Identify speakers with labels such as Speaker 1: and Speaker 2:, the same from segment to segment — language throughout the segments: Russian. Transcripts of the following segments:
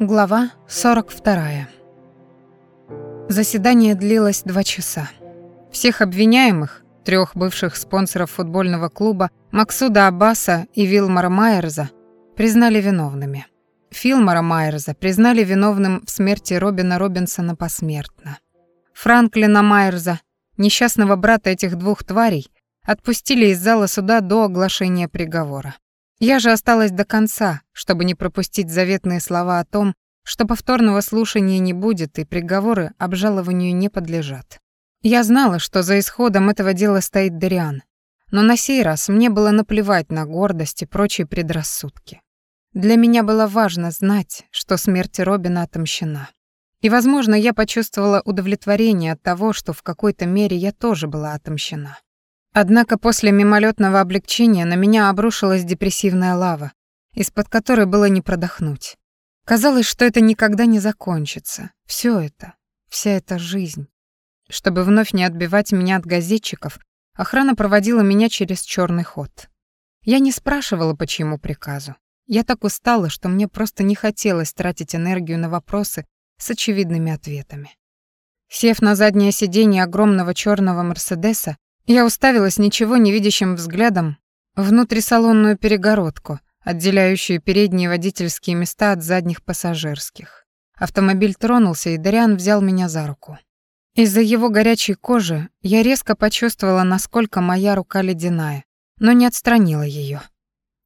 Speaker 1: Глава 42. Заседание длилось два часа. Всех обвиняемых, трех бывших спонсоров футбольного клуба Максуда Аббаса и Вилмара Майерза, признали виновными. Филмара Майерза признали виновным в смерти Робина Робинсона посмертно. Франклина Майерза, несчастного брата этих двух тварей, отпустили из зала суда до оглашения приговора. Я же осталась до конца, чтобы не пропустить заветные слова о том, что повторного слушания не будет и приговоры обжалованию не подлежат. Я знала, что за исходом этого дела стоит Дариан, но на сей раз мне было наплевать на гордость и прочие предрассудки. Для меня было важно знать, что смерть Робина отомщена. И, возможно, я почувствовала удовлетворение от того, что в какой-то мере я тоже была отомщена. Однако после мимолетного облегчения на меня обрушилась депрессивная лава, из-под которой было не продохнуть. Казалось, что это никогда не закончится. Все это, вся эта жизнь. Чтобы вновь не отбивать меня от газетчиков, охрана проводила меня через черный ход. Я не спрашивала, по чьему приказу. Я так устала, что мне просто не хотелось тратить энергию на вопросы с очевидными ответами. Сев на заднее сиденье огромного черного Мерседеса, я уставилась ничего не видящим взглядом внутрисалонную перегородку, отделяющую передние водительские места от задних пассажирских. Автомобиль тронулся, и Дариан взял меня за руку. Из-за его горячей кожи я резко почувствовала, насколько моя рука ледяная, но не отстранила ее.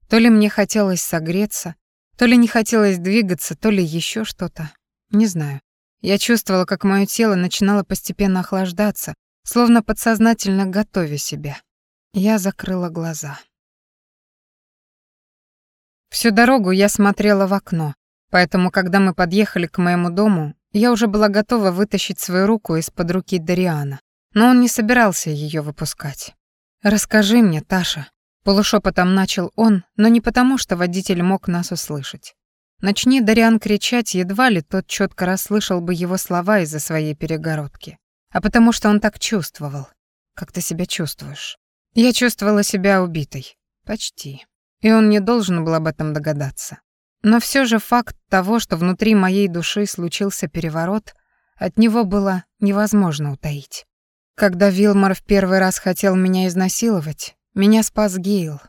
Speaker 1: То ли мне хотелось согреться, то ли не хотелось двигаться, то ли еще что-то. Не знаю. Я чувствовала, как мое тело начинало постепенно охлаждаться, словно подсознательно готовя себя. Я закрыла глаза. Всю дорогу я смотрела в окно, поэтому, когда мы подъехали к моему дому, я уже была готова вытащить свою руку из-под руки Дариана, но он не собирался ее выпускать. «Расскажи мне, Таша», — полушепотом начал он, но не потому, что водитель мог нас услышать. Начни Дариан кричать, едва ли тот четко расслышал бы его слова из-за своей перегородки а потому что он так чувствовал. Как ты себя чувствуешь? Я чувствовала себя убитой. Почти. И он не должен был об этом догадаться. Но все же факт того, что внутри моей души случился переворот, от него было невозможно утаить. Когда Вилмар в первый раз хотел меня изнасиловать, меня спас Гейл.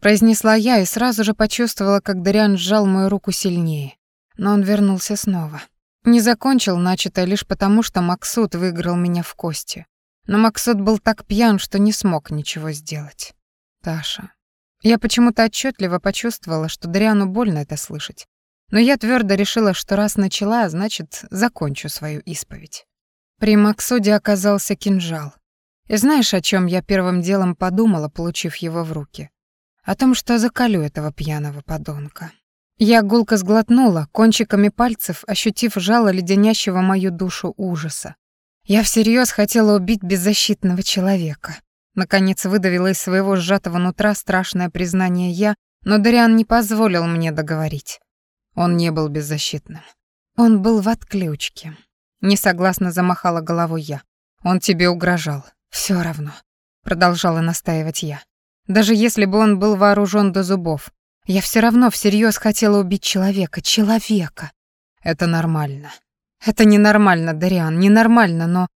Speaker 1: Произнесла я и сразу же почувствовала, как Дариан сжал мою руку сильнее. Но он вернулся снова. Не закончил начатое лишь потому, что Максут выиграл меня в кости. Но Максут был так пьян, что не смог ничего сделать. Таша. Я почему-то отчетливо почувствовала, что Дариану больно это слышать. Но я твердо решила, что раз начала, значит, закончу свою исповедь. При Максуде оказался кинжал. И знаешь, о чем я первым делом подумала, получив его в руки? О том, что заколю этого пьяного подонка. Я гулко сглотнула, кончиками пальцев ощутив жало леденящего мою душу ужаса. Я всерьез хотела убить беззащитного человека. Наконец выдавила из своего сжатого нутра страшное признание я, но Дариан не позволил мне договорить. Он не был беззащитным. Он был в отключке. Несогласно замахала головой я. Он тебе угрожал. Все равно, продолжала настаивать я. Даже если бы он был вооружен до зубов, я все равно всерьез хотела убить человека, человека. Это нормально. Это ненормально, Дариан, ненормально, но...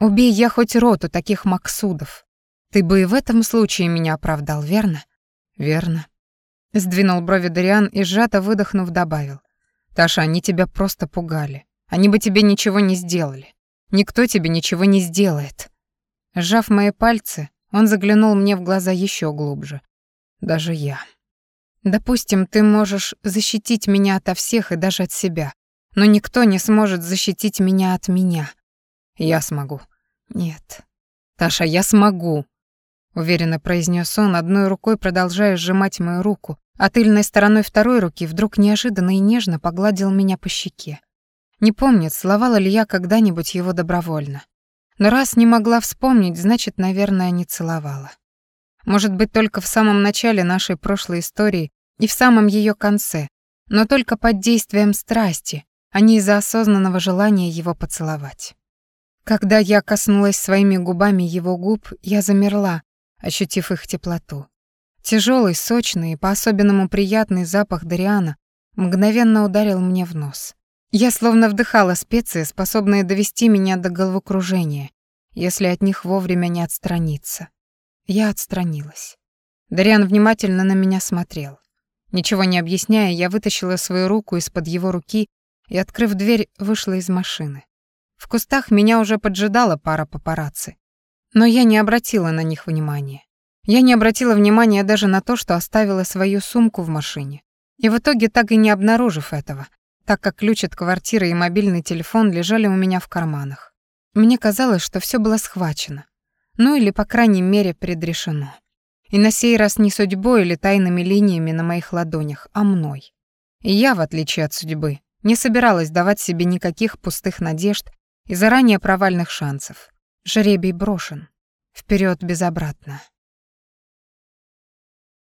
Speaker 1: Убей я хоть роту таких Максудов. Ты бы и в этом случае меня оправдал, верно? Верно. Сдвинул брови Дариан и сжато выдохнув добавил. Таша, они тебя просто пугали. Они бы тебе ничего не сделали. Никто тебе ничего не сделает. Сжав мои пальцы, он заглянул мне в глаза еще глубже. Даже я. Допустим, ты можешь защитить меня ото всех и даже от себя, но никто не сможет защитить меня от меня. Я смогу. Нет. Таша, я смогу, уверенно произнес он, одной рукой продолжая сжимать мою руку, а тыльной стороной второй руки вдруг неожиданно и нежно погладил меня по щеке. Не помнит, целовала ли я когда-нибудь его добровольно. Но раз не могла вспомнить, значит, наверное, не целовала. Может быть, только в самом начале нашей прошлой истории и в самом ее конце, но только под действием страсти, а не из-за осознанного желания его поцеловать. Когда я коснулась своими губами его губ, я замерла, ощутив их теплоту. Тяжелый, сочный и по-особенному приятный запах Дариана мгновенно ударил мне в нос. Я словно вдыхала специи, способные довести меня до головокружения, если от них вовремя не отстраниться. Я отстранилась. Дариан внимательно на меня смотрел. Ничего не объясняя, я вытащила свою руку из-под его руки и, открыв дверь, вышла из машины. В кустах меня уже поджидала пара папарацци. Но я не обратила на них внимания. Я не обратила внимания даже на то, что оставила свою сумку в машине. И в итоге, так и не обнаружив этого, так как ключ от квартиры и мобильный телефон лежали у меня в карманах. Мне казалось, что все было схвачено. Ну или, по крайней мере, предрешено. И на сей раз не судьбой или тайными линиями на моих ладонях, а мной. И я, в отличие от судьбы, не собиралась давать себе никаких пустых надежд и заранее провальных шансов. Жребий брошен. Вперед без обратно.